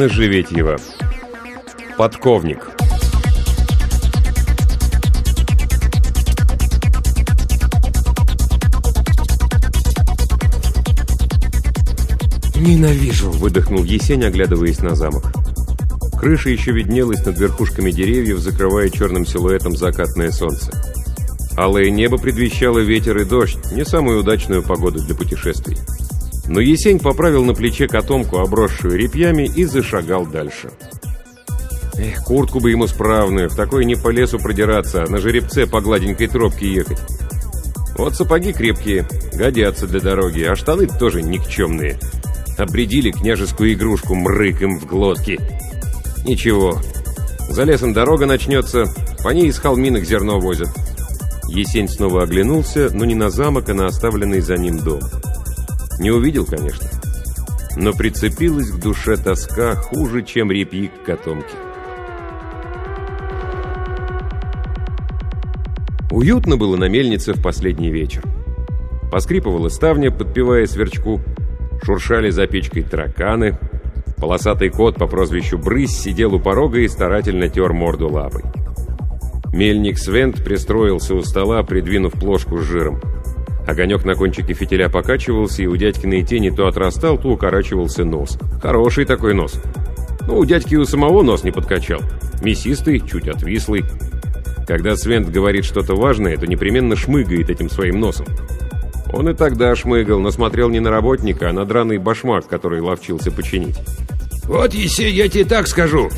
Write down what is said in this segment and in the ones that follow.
Инна Живетьева. Подковник. «Ненавижу!» — выдохнул Есень, оглядываясь на замок. Крыша еще виднелась над верхушками деревьев, закрывая черным силуэтом закатное солнце. Алое небо предвещало ветер и дождь, не самую удачную погоду для путешествий. Но Есень поправил на плече котомку, обросшую репьями, и зашагал дальше. Эх, куртку бы ему справную, в такой не по лесу продираться, а на жеребце по гладенькой тропке ехать. Вот сапоги крепкие, годятся для дороги, а штаны тоже никчемные. Обредили княжескую игрушку мрыком в глотки. Ничего, за лесом дорога начнется, по ней из холминок зерно возят. Есень снова оглянулся, но не на замок, а на оставленный за ним дом. Не увидел, конечно, но прицепилась к душе тоска хуже, чем репьи к котомке. Уютно было на мельнице в последний вечер. Поскрипывала ставня, подпевая сверчку, шуршали за печкой тараканы. Полосатый кот по прозвищу Брысь сидел у порога и старательно тер морду лапой. Мельник Свент пристроился у стола, придвинув плошку с жиром. Огонек на кончике фитиля покачивался, и у дядькиной тени то отрастал, то укорачивался нос. Хороший такой нос. Ну, у дядьки у самого нос не подкачал. Мясистый, чуть отвислый. Когда Свент говорит что-то важное, то непременно шмыгает этим своим носом. Он и тогда шмыгал, но смотрел не на работника, а на драный башмак, который ловчился починить. «Вот, Есей, я тебе так скажу.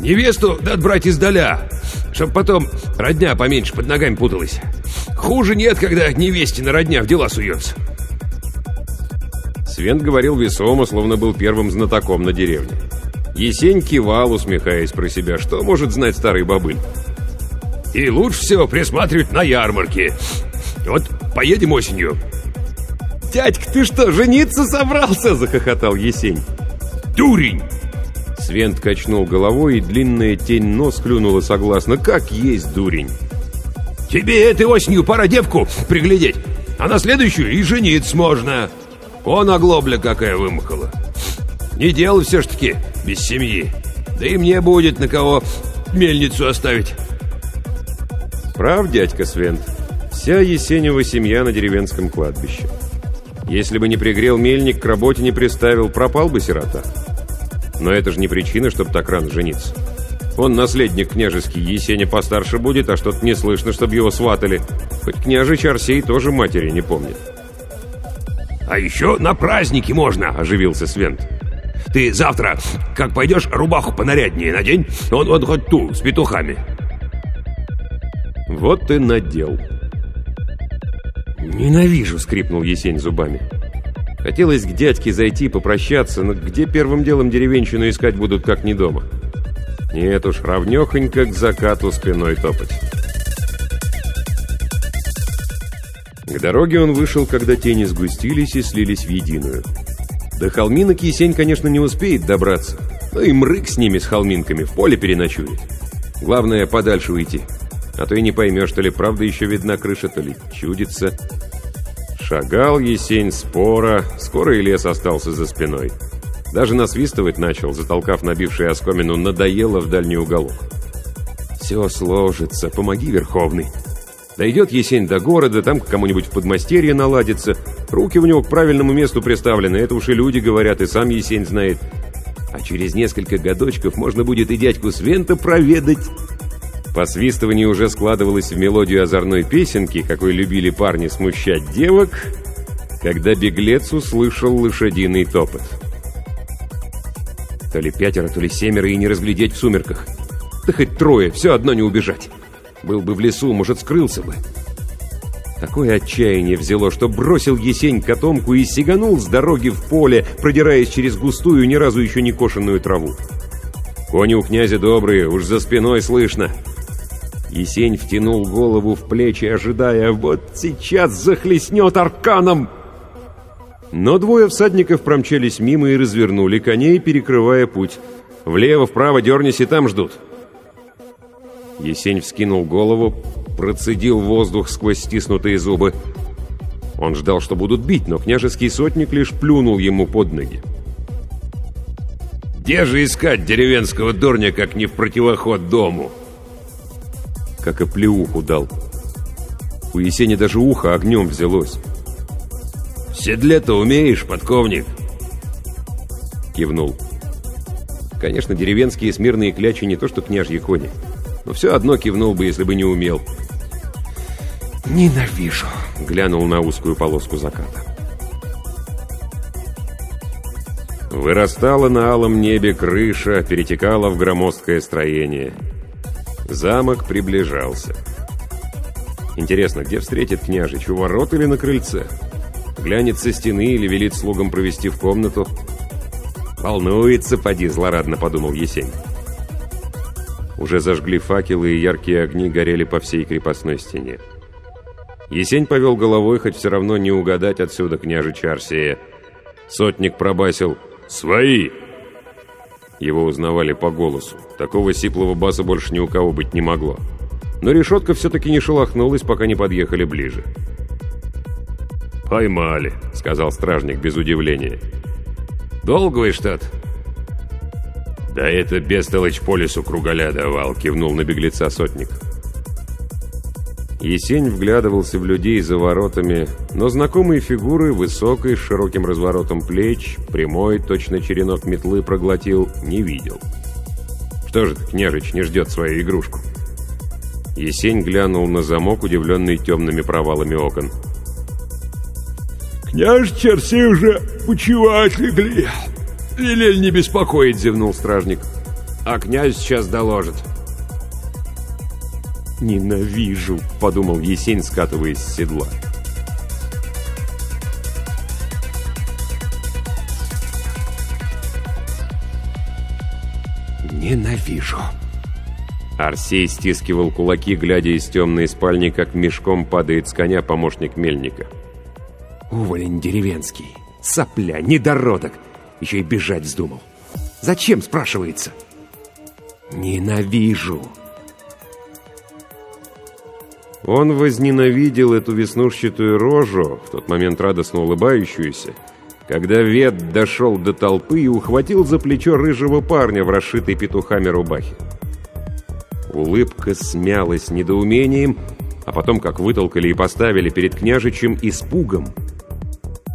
Невесту надо брать издаля, чтоб потом родня поменьше под ногами путалась. Хуже нет, когда невестина родня в дела суется». Свент говорил весомо, словно был первым знатоком на деревне. Есень кивал, усмехаясь про себя, что может знать старый бобыль. «И лучше всего присматривать на ярмарке. Вот поедем осенью». «Дядька, ты что, жениться собрался?» – захохотал Есень. «Дурень!» Свент качнул головой, и длинная тень нос клюнула согласно. «Как есть дурень!» «Тебе этой осенью пора девку приглядеть, а на следующую и жениться можно!» «Он оглобля какая вымахала!» «Не дело все ж таки без семьи, да и мне будет на кого мельницу оставить!» Прав, дядька Свент. Вся Есенева семья на деревенском кладбище. Если бы не пригрел мельник, к работе не приставил, пропал бы сирота. Но это же не причина, чтобы так рано жениться. Он наследник княжеский, Есеня постарше будет, а что-то не слышно, чтобы его сватали. Хоть княжич Арсей тоже матери не помнит. «А еще на праздники можно!» – оживился Свент. «Ты завтра, как пойдешь, рубаху понаряднее надень, он вот хоть ту, с петухами». «Вот ты надел». «Ненавижу!» — скрипнул Есень зубами. Хотелось к дядьке зайти, попрощаться, но где первым делом деревенщину искать будут, как не дома? Нет уж, равнехонько к закату спиной топать. К дороге он вышел, когда тени сгустились и слились в единую. До холминок Есень, конечно, не успеет добраться, но и мрык с ними, с холминками, в поле переночует. Главное, подальше уйти. А то и не поймешь, то ли правда еще видна крыша, то ли чудится. Шагал Есень спора, скоро и лес остался за спиной. Даже насвистывать начал, затолкав набивший оскомину, надоело в дальний уголок. «Все сложится, помоги, Верховный». Дойдет Есень до города, там к кому-нибудь в подмастерье наладится. Руки у него к правильному месту приставлены, это уж и люди говорят, и сам Есень знает. А через несколько годочков можно будет и дядьку Свента проведать. Посвистывание уже складывалось в мелодию озорной песенки, какой любили парни смущать девок, когда беглец услышал лошадиный топот. То ли пятеро, то ли семеро и не разглядеть в сумерках. Да хоть трое, все одно не убежать. Был бы в лесу, может, скрылся бы. Такое отчаяние взяло, что бросил Есень котомку и сиганул с дороги в поле, продираясь через густую, ни разу еще не кошенную траву. Кони у князя добрые, уж за спиной слышно. Есень втянул голову в плечи, ожидая, вот сейчас захлестнет арканом. Но двое всадников промчались мимо и развернули коней, перекрывая путь. Влево-вправо дернись и там ждут. Есень вскинул голову, процедил воздух сквозь стиснутые зубы. Он ждал, что будут бить, но княжеский сотник лишь плюнул ему под ноги. «Где же искать деревенского дурня, как не в противоход дому?» Как и плеуху дал. У Есени даже ухо огнем взялось. «В седле-то умеешь, подковник?» Кивнул. Конечно, деревенские смирные клячи не то что княжьи кони но все одно кивнул бы, если бы не умел. «Ненавижу!» — глянул на узкую полоску заката. Вырастала на алом небе крыша, перетекала в громоздкое строение. Замок приближался. Интересно, где встретит княжич, у ворот или на крыльце? Глянет со стены или велит слугам провести в комнату? «Волнуется, поди», — злорадно подумал Есень. Уже зажгли факелы, и яркие огни горели по всей крепостной стене. Есень повел головой, хоть все равно не угадать отсюда княжича Арсея. Сотник пробасил «Свои!». Его узнавали по голосу. Такого сиплого баса больше ни у кого быть не могло. Но решетка все-таки не шелохнулась, пока не подъехали ближе. «Поймали», — сказал стражник без удивления. «Долго вы что-то?» «Да это бестолочь по лесу круголя давал», — кивнул на беглеца сотник. Есень вглядывался в людей за воротами, но знакомые фигуры, высокой, с широким разворотом плеч, прямой, точно черенок метлы проглотил, не видел. Что же княжич не ждет свою игрушку? Есень глянул на замок, удивленный темными провалами окон. «Княж Черси уже почевать легли», «Велель не беспокоить», — зевнул стражник. «А князь сейчас доложит». «Ненавижу», — подумал Есень, скатываясь с седла. «Ненавижу». Арсей стискивал кулаки, глядя из темной спальни, как мешком падает с коня помощник мельника. «Уволень деревенский, сопля, недородок, еще и бежать вздумал. Зачем, спрашивается? Ненавижу. Он возненавидел эту веснушчатую рожу, в тот момент радостно улыбающуюся, когда Вет дошел до толпы и ухватил за плечо рыжего парня в расшитой петухами рубахе. Улыбка смялась недоумением, а потом, как вытолкали и поставили перед княжичем испугом,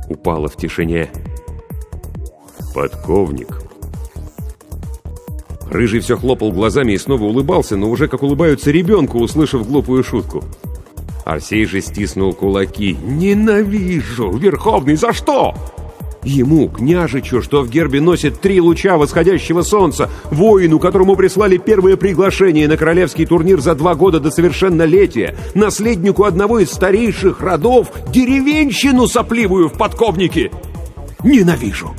упала в тишине. Подковник. Рыжий все хлопал глазами и снова улыбался, но уже как улыбаются ребенку, услышав глупую шутку. Арсей же стиснул кулаки. «Ненавижу! Верховный, за что?» Ему, княжичу, что в гербе носит три луча восходящего солнца, воину, которому прислали первое приглашение на королевский турнир за два года до совершеннолетия, наследнику одного из старейших родов, деревенщину сопливую в подковнике. Ненавижу!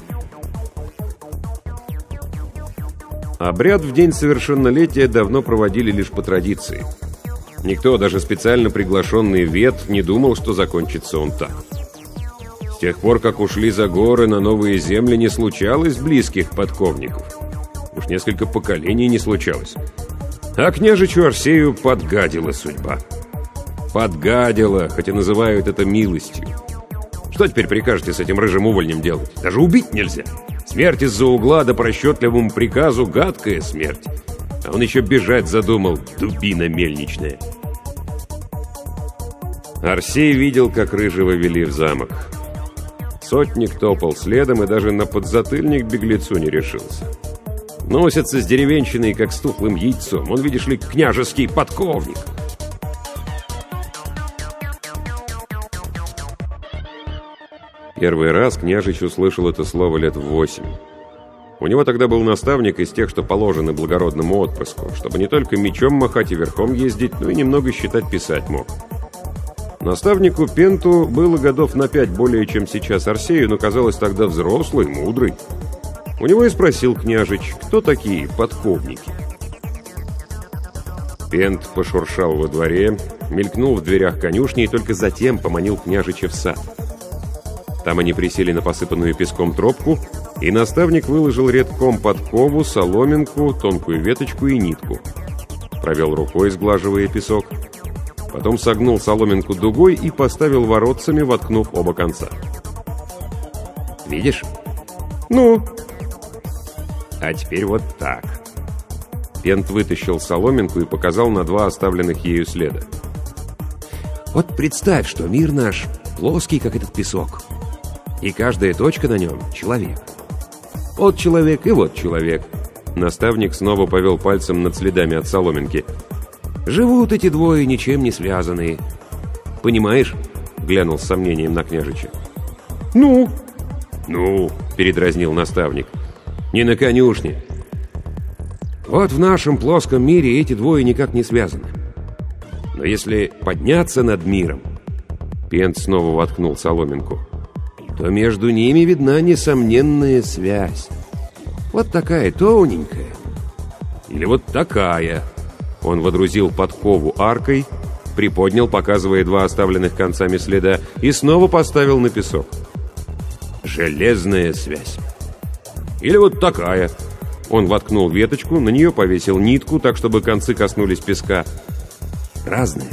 Обряд в день совершеннолетия давно проводили лишь по традиции. Никто, даже специально приглашенный Вет, не думал, что закончится он так. С тех пор, как ушли за горы на новые земли, не случалось близких подковников. Уж несколько поколений не случалось. А княжичу Арсею подгадила судьба. Подгадила, хотя называют это милостью. Что теперь прикажете с этим рыжим увольнем делать? Даже убить нельзя. Смерть из-за угла да по расчетливому приказу — гадкая смерть. А он еще бежать задумал, дубина мельничная. Арсей видел, как Рыжего вели в замок. Сотник топал следом и даже на подзатыльник беглецу не решился. Носится с деревенщиной, как с тухлым яйцом. Он, видишь ли, княжеский подковник. Первый раз княжич услышал это слово лет в восемь. У него тогда был наставник из тех, что положены благородному отпрыску, чтобы не только мечом махать и верхом ездить, но и немного считать-писать мог. Наставнику Пенту было годов на пять более, чем сейчас Арсею, но казалось тогда взрослый, мудрый. У него и спросил княжич, кто такие подковники. Пент пошуршал во дворе, мелькнул в дверях конюшни и только затем поманил княжича в сад. Там они присели на посыпанную песком тропку, и наставник выложил редком подкову, соломинку, тонкую веточку и нитку. Провел рукой, сглаживая песок. Потом согнул соломинку дугой и поставил воротцами, воткнув оба конца. «Видишь?» «Ну?» «А теперь вот так». Пент вытащил соломинку и показал на два оставленных ею следа. «Вот представь, что мир наш плоский, как этот песок, и каждая точка на нем — человек. Вот человек и вот человек. Наставник снова повел пальцем над следами от соломинки. Живут эти двое ничем не связанные. Понимаешь? Глянул с сомнением на княжича. Ну? Ну, передразнил наставник. Не на конюшне. Вот в нашем плоском мире эти двое никак не связаны. Но если подняться над миром... Пент снова воткнул соломинку то между ними видна несомненная связь. Вот такая тоненькая. Или вот такая. Он водрузил подкову аркой, приподнял, показывая два оставленных концами следа, и снова поставил на песок. Железная связь. Или вот такая. Он воткнул веточку, на нее повесил нитку, так, чтобы концы коснулись песка. Разные.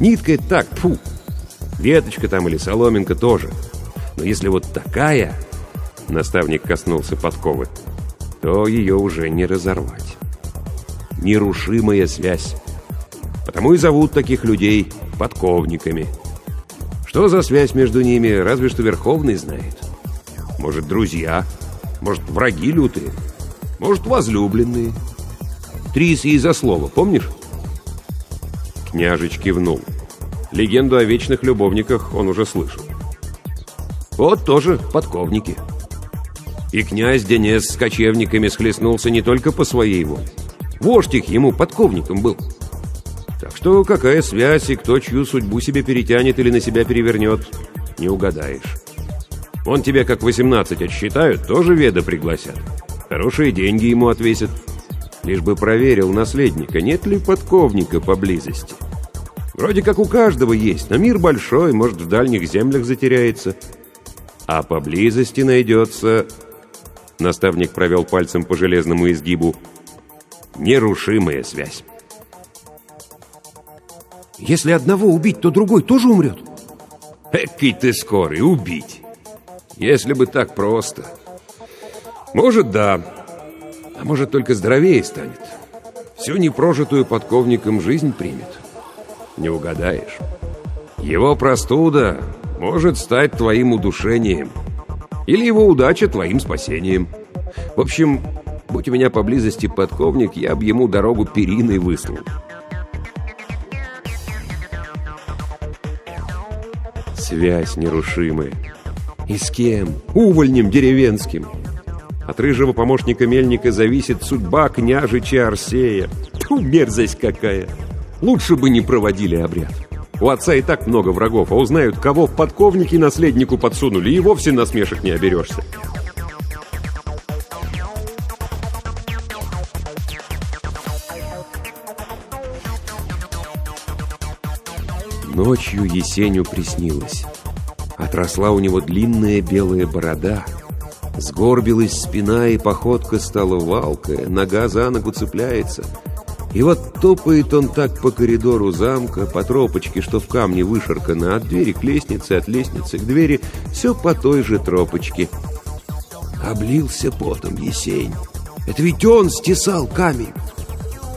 Нитка — так, фу. Веточка там или соломинка тоже — но если вот такая, наставник коснулся подковы, то ее уже не разорвать. Нерушимая связь. Потому и зовут таких людей подковниками. Что за связь между ними, разве что Верховный знает. Может, друзья, может, враги лютые, может, возлюбленные. Трис и за слово, помнишь? Княжич кивнул. Легенду о вечных любовниках он уже слышал. Вот тоже подковники. И князь Денис с кочевниками схлестнулся не только по своей воле. Вождь их ему подковником был. Так что какая связь и кто чью судьбу себе перетянет или на себя перевернет, не угадаешь. Он тебя как 18 отсчитают, тоже веда пригласят. Хорошие деньги ему отвесят. Лишь бы проверил наследника, нет ли подковника поблизости. Вроде как у каждого есть, но мир большой, может, в дальних землях затеряется а поблизости найдется...» Наставник провел пальцем по железному изгибу. «Нерушимая связь». «Если одного убить, то другой тоже умрет?» «Экий ты скорый, убить! Если бы так просто!» «Может, да, а может, только здоровее станет. Всю непрожитую подковником жизнь примет. Не угадаешь. Его простуда может стать твоим удушением. Или его удача твоим спасением. В общем, будь у меня поблизости подковник, я бы ему дорогу периной выслал. Связь нерушимая. И с кем? Увольнем деревенским. От рыжего помощника мельника зависит судьба княжича Арсея. Тьфу, мерзость какая! Лучше бы не проводили обряд. У отца и так много врагов, а узнают, кого в подковники наследнику подсунули, и вовсе насмешек не оберешься. Ночью Есеню приснилось. Отросла у него длинная белая борода. Сгорбилась спина, и походка стала валкая, нога за ногу цепляется — и вот топает он так по коридору замка, по тропочке, что в камне вышаркано, от двери к лестнице, от лестницы к двери, все по той же тропочке. Облился потом Есень. Это ведь он стесал камень.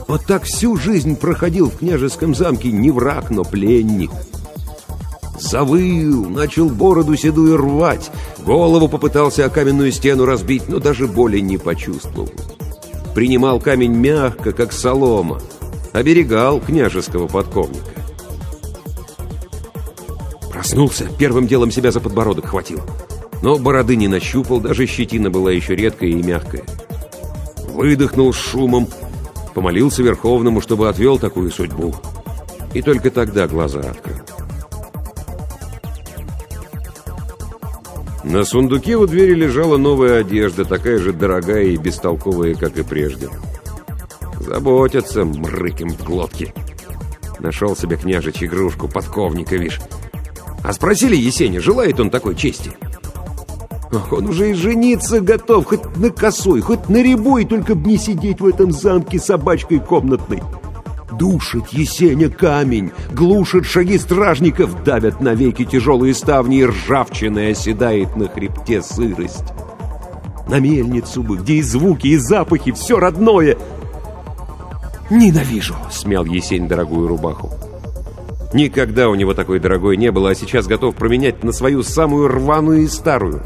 Вот так всю жизнь проходил в княжеском замке не враг, но пленник. Завыл, начал бороду седую рвать, голову попытался о каменную стену разбить, но даже боли не почувствовал. Принимал камень мягко, как солома, оберегал княжеского подковника. Проснулся, первым делом себя за подбородок хватил. Но бороды не нащупал, даже щетина была еще редкая и мягкая. Выдохнул с шумом, помолился Верховному, чтобы отвел такую судьбу. И только тогда глаза открыл. На сундуке у двери лежала новая одежда, такая же дорогая и бестолковая, как и прежде. Заботятся, мрыким в глотке. Нашел себе княжич игрушку, подковника, вишь. А спросили Есеня, желает он такой чести? Ах, он уже и жениться готов, хоть на косой, хоть на рябой, только б не сидеть в этом замке собачкой комнатной. Душит Есеня камень, глушит шаги стражников, давят навеки тяжелые ставни, и ржавчина оседает на хребте сырость. На мельницу бы, где и звуки, и запахи, все родное. «Ненавижу!» — смял Есень дорогую рубаху. Никогда у него такой дорогой не было, а сейчас готов променять на свою самую рваную и старую.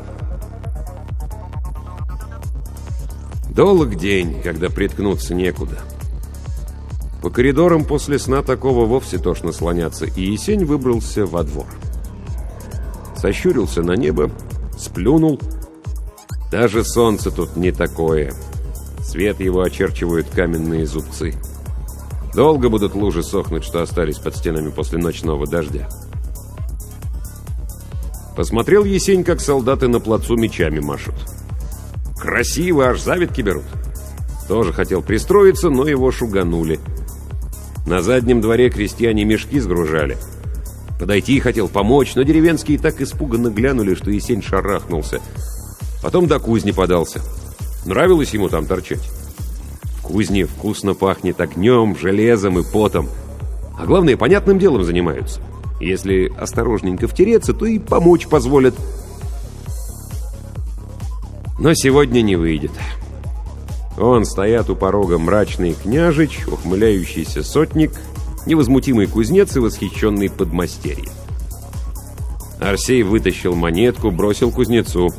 Долг день, когда приткнуться некуда. По коридорам после сна такого вовсе тошно слоняться, и Есень выбрался во двор. Сощурился на небо, сплюнул. Даже солнце тут не такое. Свет его очерчивают каменные зубцы. Долго будут лужи сохнуть, что остались под стенами после ночного дождя. Посмотрел Есень, как солдаты на плацу мечами машут. Красиво, аж завидки берут. Тоже хотел пристроиться, но его шуганули. На заднем дворе крестьяне мешки сгружали. Подойти хотел помочь, но деревенские так испуганно глянули, что Есень шарахнулся. Потом до кузни подался. Нравилось ему там торчать. В кузне вкусно пахнет огнем, железом и потом. А главное, понятным делом занимаются. Если осторожненько втереться, то и помочь позволят. Но сегодня не выйдет. Он стоят у порога мрачный княжич, ухмыляющийся сотник, невозмутимый кузнец и восхищенный подмастерье. Арсей вытащил монетку, бросил кузнецу.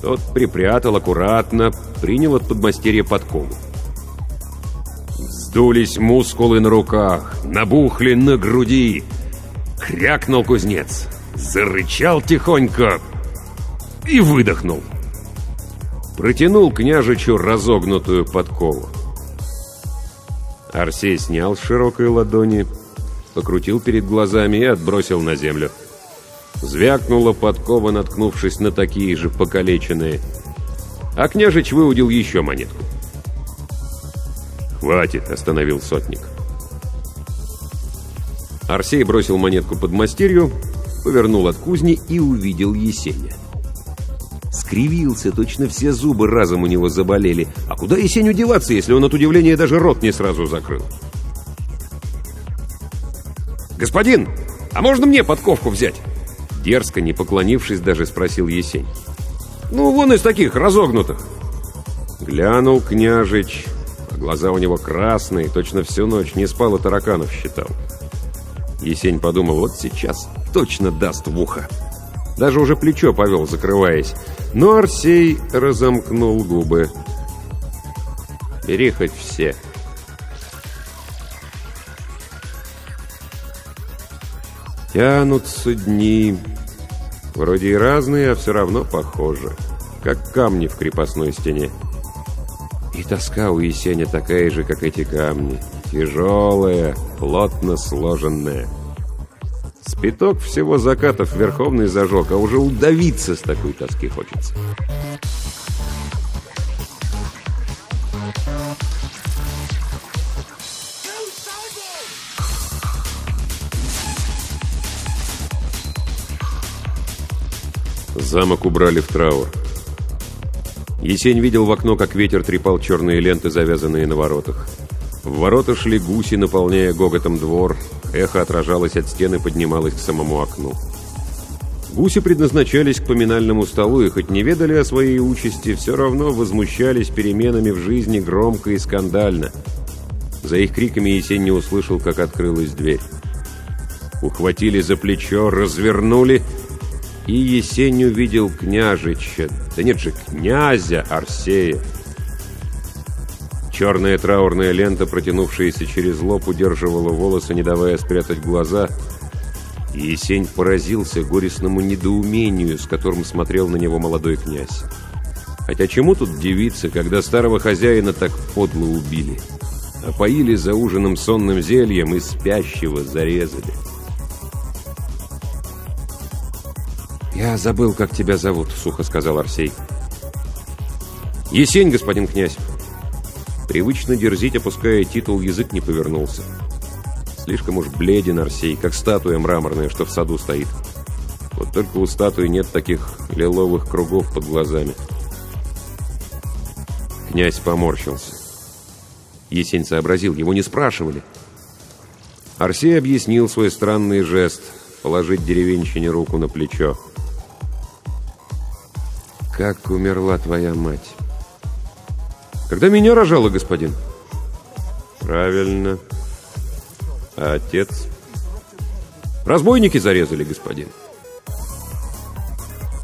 Тот припрятал аккуратно, принял от подмастерья подкову. Вздулись мускулы на руках, набухли на груди. Крякнул кузнец, зарычал тихонько и выдохнул протянул княжичу разогнутую подкову. Арсей снял с широкой ладони, покрутил перед глазами и отбросил на землю. Звякнула подкова, наткнувшись на такие же покалеченные. А княжич выудил еще монетку. «Хватит!» — остановил сотник. Арсей бросил монетку под мастерью, повернул от кузни и увидел Есеня. Скривился, точно все зубы разом у него заболели. А куда Есеню деваться, если он от удивления даже рот не сразу закрыл? «Господин, а можно мне подковку взять?» Дерзко, не поклонившись, даже спросил Есень. «Ну, вон из таких, разогнутых». Глянул княжич, а глаза у него красные, точно всю ночь не спал и тараканов считал. Есень подумал, вот сейчас точно даст в ухо. Даже уже плечо повел, закрываясь. Но Арсей разомкнул губы. «Бери хоть все». Тянутся дни. Вроде и разные, а все равно похожи. Как камни в крепостной стене. И тоска у Есеня такая же, как эти камни. Тяжелая, плотно сложенная. Спиток всего закатов Верховный зажег, а уже удавиться с такой тоски хочется. Замок убрали в траур. Есень видел в окно, как ветер трепал черные ленты, завязанные на воротах. В ворота шли гуси, наполняя гоготом двор, Эхо отражалось от стены поднималось к самому окну. Гуси предназначались к поминальному столу и хоть не ведали о своей участи, все равно возмущались переменами в жизни громко и скандально. За их криками Есень не услышал, как открылась дверь. Ухватили за плечо, развернули, и Есень увидел княжича, да нет же, князя Арсея. Черная траурная лента, протянувшаяся через лоб, удерживала волосы, не давая спрятать глаза. И Есень поразился горестному недоумению, с которым смотрел на него молодой князь. Хотя чему тут девица, когда старого хозяина так подло убили? Опоили за ужином сонным зельем и спящего зарезали. «Я забыл, как тебя зовут», — сухо сказал Арсей. «Есень, господин князь». Привычно дерзить, опуская титул, язык не повернулся. Слишком уж бледен Арсей, как статуя мраморная, что в саду стоит. Вот только у статуи нет таких лиловых кругов под глазами. Князь поморщился. Есень сообразил, его не спрашивали. Арсей объяснил свой странный жест — положить деревенщине руку на плечо. «Как умерла твоя мать?» «Когда меня рожала, господин». «Правильно. А отец?» «Разбойники зарезали, господин».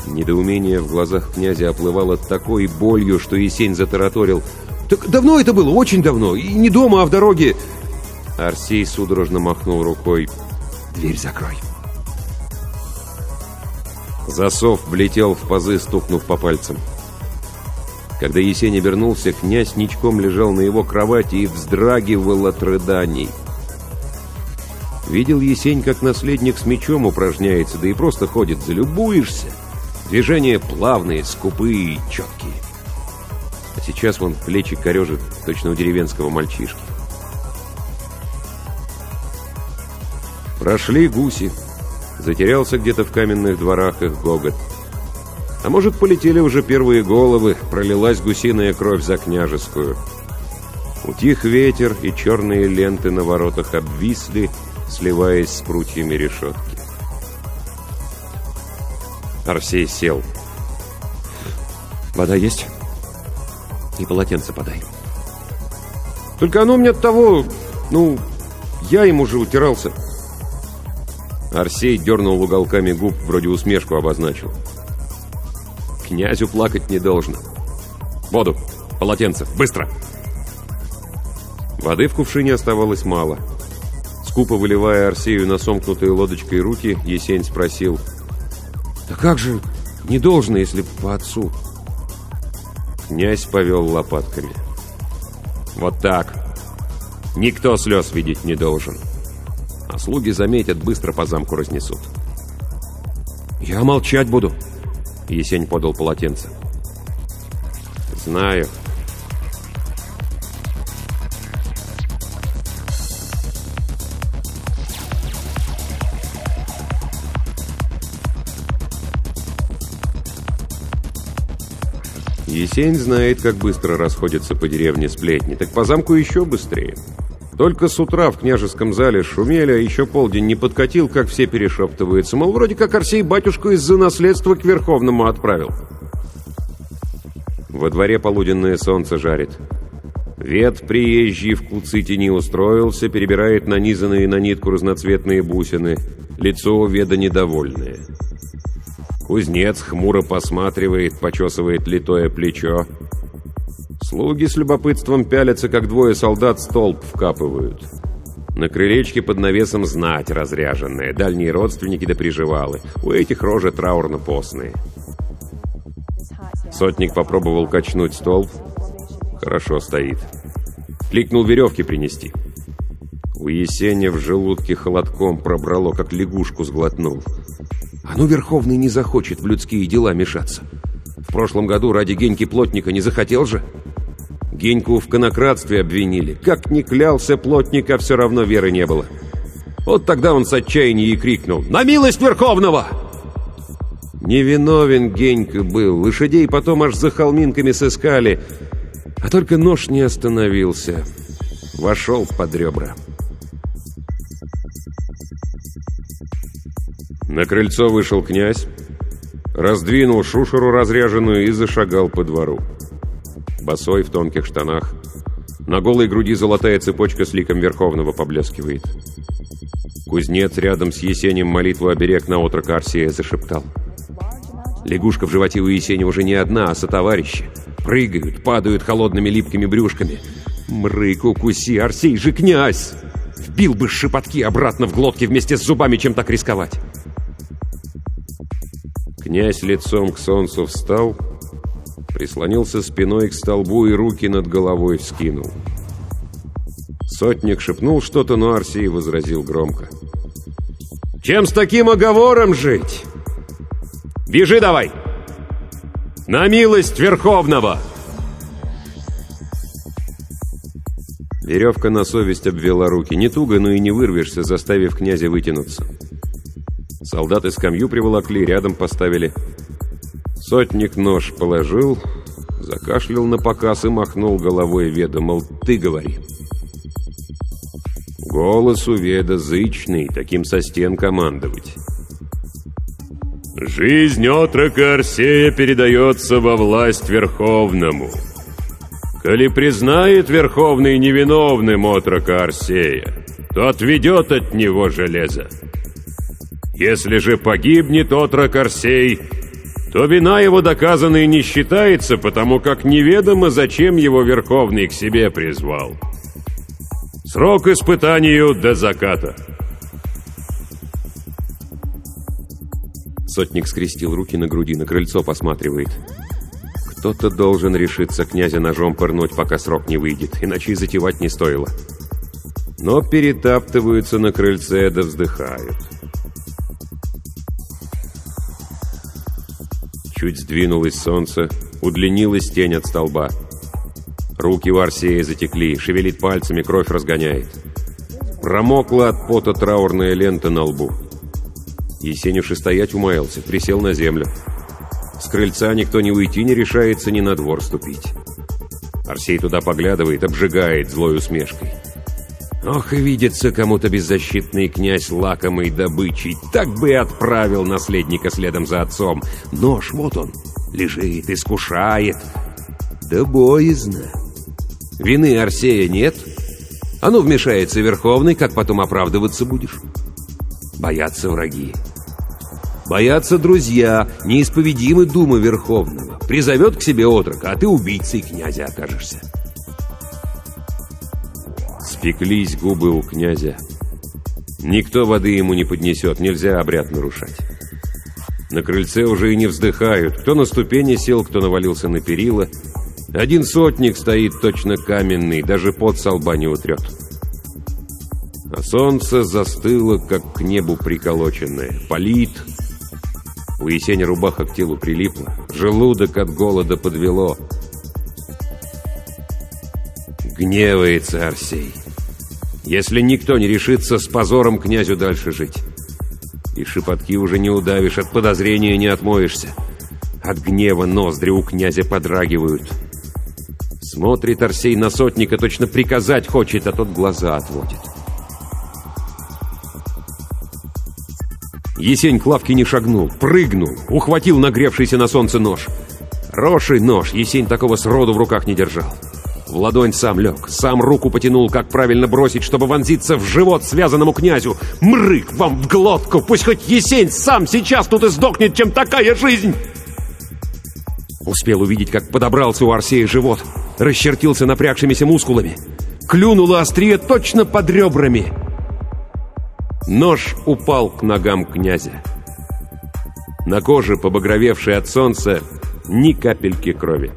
Недоумение в глазах князя оплывало такой болью, что Есень затараторил. «Так давно это было, очень давно, и не дома, а в дороге». Арсей судорожно махнул рукой. «Дверь закрой». Засов влетел в пазы, стукнув по пальцам. Когда Есень обернулся, князь ничком лежал на его кровати и вздрагивал от рыданий. Видел Есень, как наследник с мечом упражняется, да и просто ходит, залюбуешься. Движения плавные, скупые и четкие. А сейчас вон плечи корежит точно у деревенского мальчишки. Прошли гуси. Затерялся где-то в каменных дворах их гогот. А может, полетели уже первые головы, пролилась гусиная кровь за княжескую. Утих ветер, и черные ленты на воротах обвисли, сливаясь с прутьями решетки. Арсей сел. «Вода есть?» «И полотенце подай». «Только оно мне от того... Ну, я им уже утирался». Арсей дернул уголками губ, вроде усмешку обозначил. «Князю плакать не должно. Воду, полотенце, быстро!» Воды в кувшине оставалось мало. Скупо выливая Арсею на сомкнутые лодочкой руки, Есень спросил, «Да как же не должно, если по отцу?» Князь повел лопатками. «Вот так. Никто слез видеть не должен» а слуги заметят, быстро по замку разнесут. «Я молчать буду», — Есень подал полотенце. «Знаю». Есень знает, как быстро расходятся по деревне сплетни, так по замку еще быстрее. Только с утра в княжеском зале шумели, а еще полдень не подкатил, как все перешептываются. Мол, вроде как Арсей батюшку из-за наследства к Верховному отправил. Во дворе полуденное солнце жарит. Вет, приезжий в Куците, не устроился, перебирает нанизанные на нитку разноцветные бусины. Лицо у Веда недовольное. Кузнец хмуро посматривает, почесывает литое плечо. Слуги с любопытством пялятся, как двое солдат столб вкапывают. На крылечке под навесом знать разряженная, дальние родственники да приживалы. У этих рожи траурно-постные. Сотник попробовал качнуть столб. Хорошо стоит. Кликнул веревки принести. У Есения в желудке холодком пробрало, как лягушку сглотнул. А ну, Верховный не захочет в людские дела мешаться. В прошлом году ради Геньки Плотника не захотел же? Геньку в конократстве обвинили. Как ни клялся плотника, все равно веры не было. Вот тогда он с отчаяния и крикнул «На милость Верховного!» Невиновен Генька был, лошадей потом аж за холминками сыскали, а только нож не остановился. Вошел под ребра. На крыльцо вышел князь, раздвинул шушеру разряженную и зашагал по двору босой в тонких штанах. На голой груди золотая цепочка с ликом Верховного поблескивает. Кузнец рядом с Есенем молитву оберег на отрока Арсея зашептал. Лягушка в животе у Есения уже не одна, а сотоварищи. Прыгают, падают холодными липкими брюшками. Мрык укуси, Арсей же князь! Вбил бы шепотки обратно в глотки вместе с зубами, чем так рисковать. Князь лицом к солнцу встал, прислонился спиной к столбу и руки над головой вскинул. Сотник шепнул что-то, но Арсий возразил громко. «Чем с таким оговором жить? Бежи давай! На милость Верховного!» Веревка на совесть обвела руки. Не туго, но и не вырвешься, заставив князя вытянуться. Солдаты скамью приволокли, рядом поставили. Сотник нож положил, закашлял на показ и махнул головой Веда, мол, ты говори. Голос у Веда зычный, таким со стен командовать. «Жизнь отрока Арсея передается во власть Верховному». Коли признает Верховный невиновным отрока Арсея, то отведет от него железо. Если же погибнет отрок Арсей, то вина его доказанной не считается, потому как неведомо, зачем его Верховный к себе призвал. Срок испытанию до заката. Сотник скрестил руки на груди, на крыльцо посматривает. Кто-то должен решиться князя ножом пырнуть, пока срок не выйдет, иначе затевать не стоило. Но перетаптываются на крыльце да вздыхают. Чуть сдвинулось солнце, удлинилась тень от столба. Руки у Арсея затекли, шевелит пальцами, кровь разгоняет. Промокла от пота траурная лента на лбу. Есенюши стоять умаялся, присел на землю. С крыльца никто не уйти не решается, ни на двор ступить. Арсей туда поглядывает, обжигает злой усмешкой. Ох, и видится кому-то беззащитный князь лакомой добычей. Так бы и отправил наследника следом за отцом. Нож, вот он, лежит, искушает. Да боязно. Вины Арсея нет. А ну вмешается Верховный, как потом оправдываться будешь? Боятся враги. Боятся друзья, неисповедимы думы Верховного. Призовет к себе отрока, а ты убийцей князя окажешься. Спеклись губы у князя. Никто воды ему не поднесет, нельзя обряд нарушать. На крыльце уже и не вздыхают. Кто на ступени сел, кто навалился на перила. Один сотник стоит точно каменный, даже под со лба не утрет. А солнце застыло, как к небу приколоченное. Палит, у Есени рубаха к телу прилипла, желудок от голода подвело. Гневается Арсей. Если никто не решится с позором князю дальше жить. И шепотки уже не удавишь, от подозрения не отмоешься. От гнева ноздри у князя подрагивают. Смотрит Арсей на сотника, точно приказать хочет, а тот глаза отводит. Есень к лавке не шагнул, прыгнул, ухватил нагревшийся на солнце нож. Роший нож, Есень такого сроду в руках не держал. В ладонь сам лег, сам руку потянул, как правильно бросить, чтобы вонзиться в живот связанному князю. Мрык вам в глотку, пусть хоть Есень сам сейчас тут и сдохнет, чем такая жизнь! Успел увидеть, как подобрался у Арсея живот, расчертился напрягшимися мускулами. Клюнуло острие точно под ребрами — Нож упал к ногам князя. На коже, побагровевшей от солнца, ни капельки крови.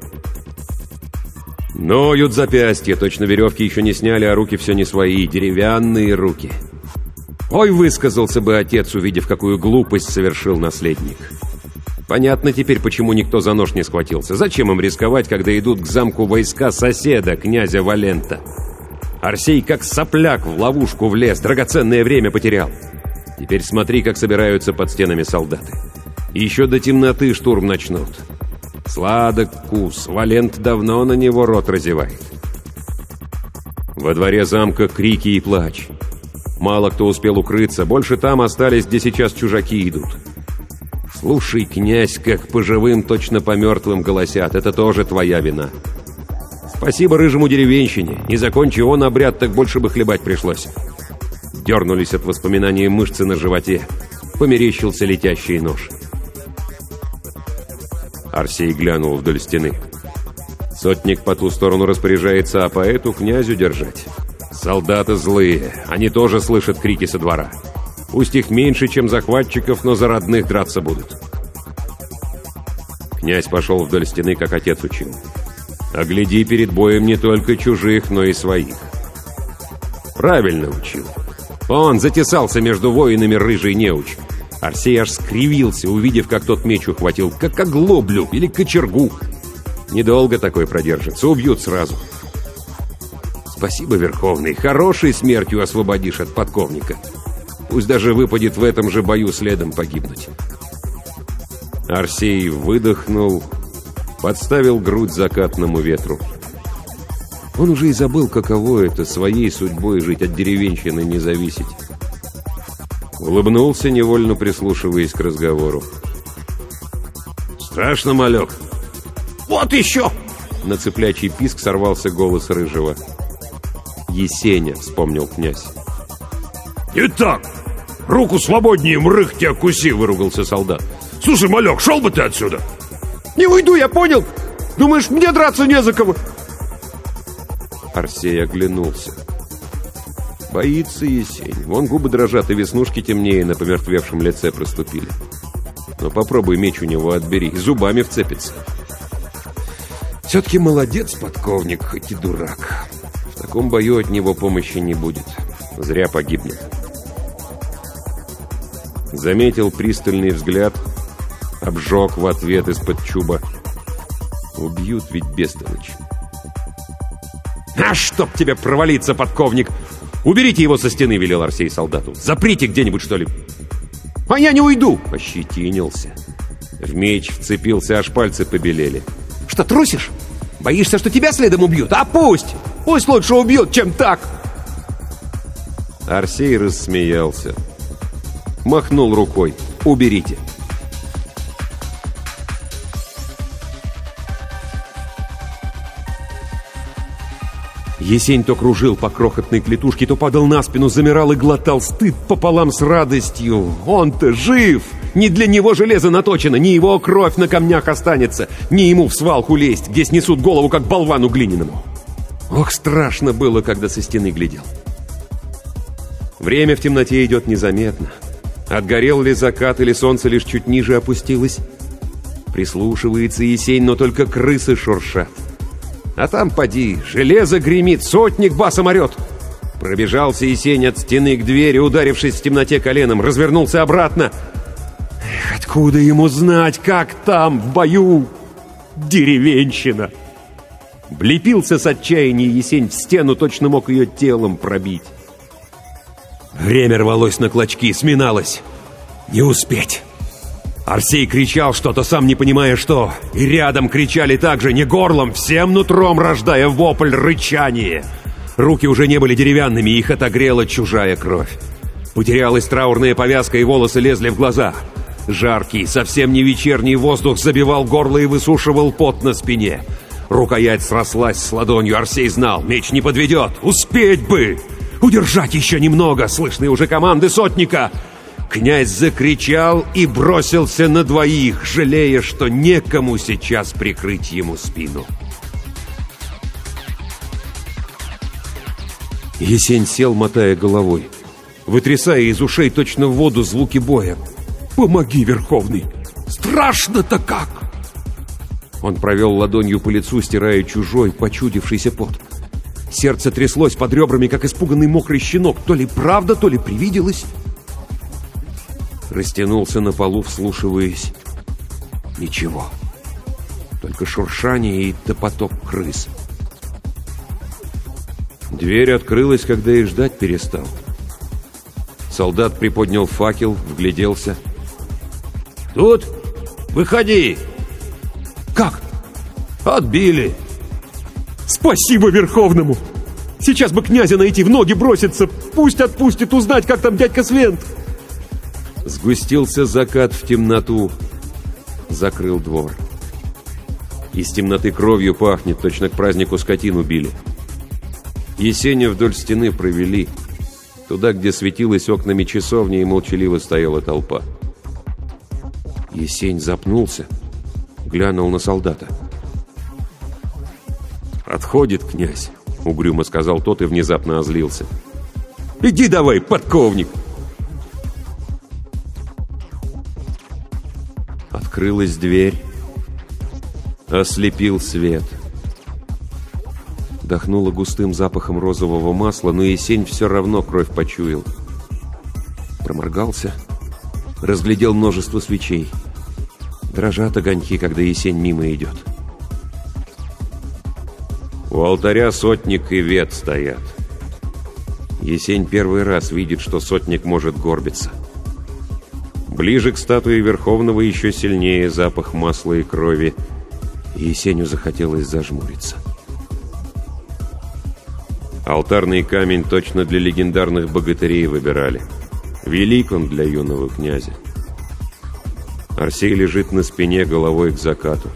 Ноют запястья, точно веревки еще не сняли, а руки все не свои, деревянные руки. Ой, высказался бы отец, увидев, какую глупость совершил наследник. Понятно теперь, почему никто за нож не схватился. Зачем им рисковать, когда идут к замку войска соседа, князя Валента? Арсей как сопляк в ловушку влез, драгоценное время потерял. Теперь смотри, как собираются под стенами солдаты. Еще до темноты штурм начнут. Сладок кус, Валент давно на него рот разевает. Во дворе замка крики и плач. Мало кто успел укрыться, больше там остались, где сейчас чужаки идут. Слушай, князь, как по живым, точно по мертвым голосят, это тоже твоя вина. Спасибо рыжему деревенщине. Не закончи он обряд, так больше бы хлебать пришлось. Дернулись от воспоминания мышцы на животе. Померещился летящий нож. Арсей глянул вдоль стены. Сотник по ту сторону распоряжается, а по эту князю держать. Солдаты злые, они тоже слышат крики со двора. Пусть их меньше, чем захватчиков, но за родных драться будут. Князь пошел вдоль стены, как отец учил. Огляди перед боем не только чужих, но и своих. Правильно учил. Он затесался между воинами рыжий неуч. Арсей аж скривился, увидев, как тот меч ухватил, как оглоблю или кочергу. Недолго такой продержится, убьют сразу. Спасибо, Верховный, хорошей смертью освободишь от подковника. Пусть даже выпадет в этом же бою следом погибнуть. Арсей выдохнул, подставил грудь закатному ветру. Он уже и забыл, каково это, своей судьбой жить, от деревенщины не зависеть. Улыбнулся, невольно прислушиваясь к разговору. «Страшно, малек?» «Вот еще!» На цыплячий писк сорвался голос Рыжего. «Есеня», — вспомнил князь. «Не так! Руку свободнее, мрых тебя куси!» — выругался солдат. «Слушай, малек, шел бы ты отсюда!» «Не уйду, я понял! Думаешь, мне драться не за кого?» Арсей оглянулся. Боится Есень. Вон губы дрожат, и веснушки темнее на помертвевшем лице проступили. Но попробуй меч у него отбери, зубами вцепится. Все-таки молодец, подковник, хоть и дурак. В таком бою от него помощи не будет. Зря погибнет. Заметил пристальный взгляд, обжег в ответ из-под чуба. Убьют ведь бестолочь. «А чтоб тебе провалиться, подковник! Уберите его со стены!» — велел Арсей солдату. «Заприте где-нибудь, что ли!» «А я не уйду!» — ощетинился. В меч вцепился, аж пальцы побелели. «Что, трусишь? Боишься, что тебя следом убьют? А пусть! Пусть лучше убьют, чем так!» Арсей рассмеялся. Махнул рукой. «Уберите!» Есень то кружил по крохотной клетушке, то падал на спину, замирал и глотал стыд пополам с радостью. Он-то жив! Не для него железо наточено, не его кровь на камнях останется, не ему в свалку лезть, где снесут голову, как болвану глиняному. Ох, страшно было, когда со стены глядел. Время в темноте идет незаметно. Отгорел ли закат или солнце лишь чуть ниже опустилось? Прислушивается Есень, но только крысы шуршат. А там, поди, железо гремит, сотник басом орет. Пробежался Есень от стены к двери, ударившись в темноте коленом, развернулся обратно. Эх, откуда ему знать, как там, в бою? Деревенщина! Влепился с отчаяния Есень в стену, точно мог ее телом пробить. Время рвалось на клочки, сминалось. Не успеть. Арсей кричал что-то, сам не понимая что. И рядом кричали также, не горлом, всем нутром рождая вопль рычание. Руки уже не были деревянными, их отогрела чужая кровь. Потерялась траурная повязка, и волосы лезли в глаза. Жаркий, совсем не вечерний воздух забивал горло и высушивал пот на спине. Рукоять срослась с ладонью, Арсей знал, меч не подведет. Успеть бы! Удержать еще немного, слышны уже команды сотника. Князь закричал и бросился на двоих, жалея, что некому сейчас прикрыть ему спину. Есень сел, мотая головой, вытрясая из ушей точно в воду звуки боя. «Помоги, Верховный! Страшно-то как!» Он провел ладонью по лицу, стирая чужой, почудившийся пот. Сердце тряслось под ребрами, как испуганный мокрый щенок. То ли правда, то ли привиделось. Растянулся на полу, вслушиваясь. Ничего. Только шуршание и топоток крыс. Дверь открылась, когда и ждать перестал. Солдат приподнял факел, вгляделся. «Тут? Выходи!» «Как?» «Отбили!» «Спасибо Верховному! Сейчас бы князя найти, в ноги броситься! Пусть отпустит узнать, как там дядька Свент!» Сгустился закат в темноту. Закрыл двор. Из темноты кровью пахнет, точно к празднику скотину били. Есеня вдоль стены провели. Туда, где светилась окнами часовни, и молчаливо стояла толпа. Есень запнулся, глянул на солдата. «Отходит князь», — угрюмо сказал тот и внезапно озлился. «Иди давай, подковник!» Открылась дверь. Ослепил свет. Дохнуло густым запахом розового масла, но Есень все равно кровь почуял. Проморгался, разглядел множество свечей. Дрожат огоньки, когда Есень мимо идет. У алтаря сотник и вет стоят. Есень первый раз видит, что сотник может горбиться. Ближе к статуе Верховного еще сильнее запах масла и крови. И Есеню захотелось зажмуриться. Алтарный камень точно для легендарных богатырей выбирали. Велик он для юного князя. Арсей лежит на спине головой к закату.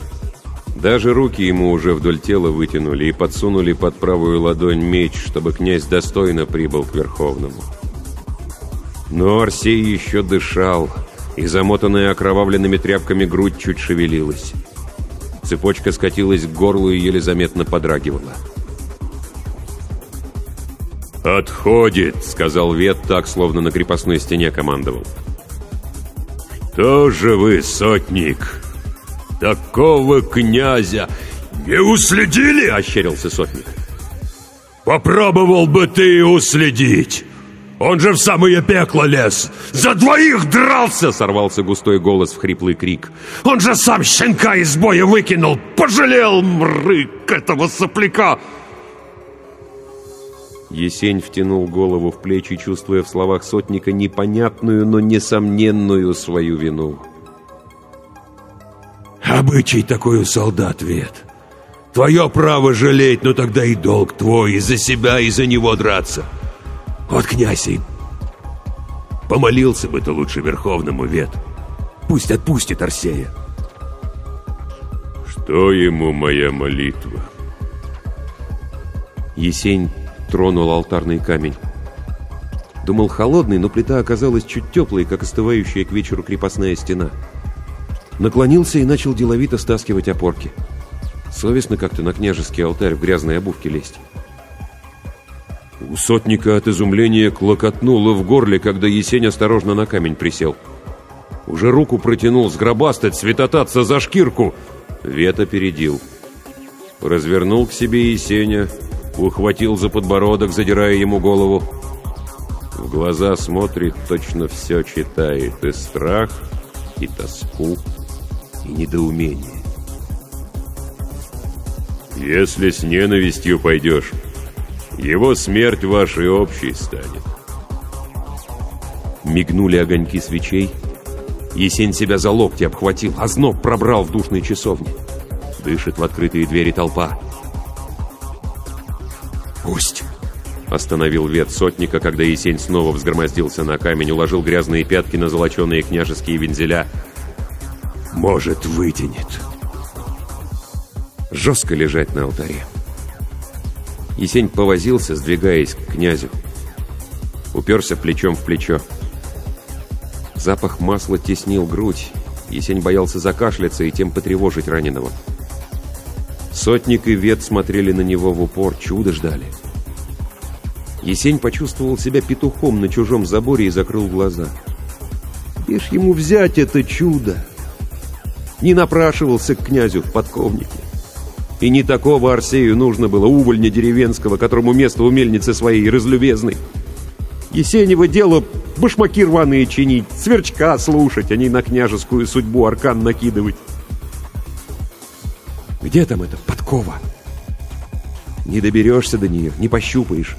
Даже руки ему уже вдоль тела вытянули и подсунули под правую ладонь меч, чтобы князь достойно прибыл к Верховному. Но Арсей еще дышал, и замотанная окровавленными тряпками грудь чуть шевелилась. Цепочка скатилась к горлу и еле заметно подрагивала. «Отходит», — сказал Вет так, словно на крепостной стене командовал. «Что же вы, сотник? Такого князя не уследили?» — ощерился сотник. «Попробовал бы ты уследить!» Он же в самое пекло лез! За двоих дрался!» Сорвался густой голос в хриплый крик. «Он же сам щенка из боя выкинул! Пожалел, мрык, этого сопляка!» Есень втянул голову в плечи, чувствуя в словах сотника непонятную, но несомненную свою вину. «Обычай такой у солдат, Вет. Твое право жалеть, но тогда и долг твой, и за себя, и за него драться. Вот князь и... Помолился бы ты лучше Верховному, Вет. Пусть отпустит Арсея. Что ему моя молитва? Есень тронул алтарный камень. Думал холодный, но плита оказалась чуть теплой, как остывающая к вечеру крепостная стена. Наклонился и начал деловито стаскивать опорки. Совестно как-то на княжеский алтарь в грязной обувке лезть. У сотника от изумления клокотнуло в горле, когда Есень осторожно на камень присел. Уже руку протянул сгробастать, светотаться за шкирку. Вет опередил. Развернул к себе Есеня, ухватил за подбородок, задирая ему голову. В глаза смотрит, точно все читает. И страх, и тоску, и недоумение. «Если с ненавистью пойдешь, его смерть вашей общей станет. Мигнули огоньки свечей. Есень себя за локти обхватил, а зноб пробрал в душной часовне. Дышит в открытые двери толпа. «Пусть!» Остановил вет сотника, когда Есень снова взгромоздился на камень, уложил грязные пятки на золоченые княжеские вензеля. «Может, вытянет!» Жестко лежать на алтаре. Есень повозился, сдвигаясь к князю. Уперся плечом в плечо. Запах масла теснил грудь. Есень боялся закашляться и тем потревожить раненого. Сотник и Вет смотрели на него в упор, чудо ждали. Есень почувствовал себя петухом на чужом заборе и закрыл глаза. Бишь ему взять это чудо! Не напрашивался к князю в подковнике. И не такого Арсею нужно было, увольня деревенского, которому место у мельницы своей разлюбезной. Есенево дело башмаки рваные чинить, сверчка слушать, а не на княжескую судьбу аркан накидывать. Где там эта подкова? Не доберешься до нее, не пощупаешь.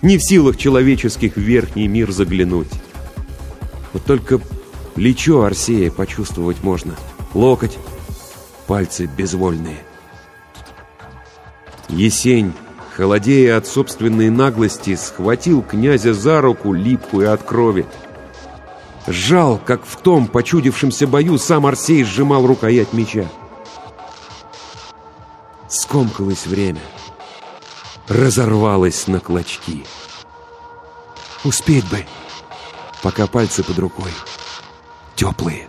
Не в силах человеческих в верхний мир заглянуть. Вот только плечо Арсея почувствовать можно. Локоть, пальцы безвольные. Есень, холодея от собственной наглости, схватил князя за руку, липкую от крови. Сжал, как в том почудившемся бою сам Арсей сжимал рукоять меча. Скомкалось время. Разорвалось на клочки. Успеть бы, пока пальцы под рукой. Теплые.